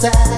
inside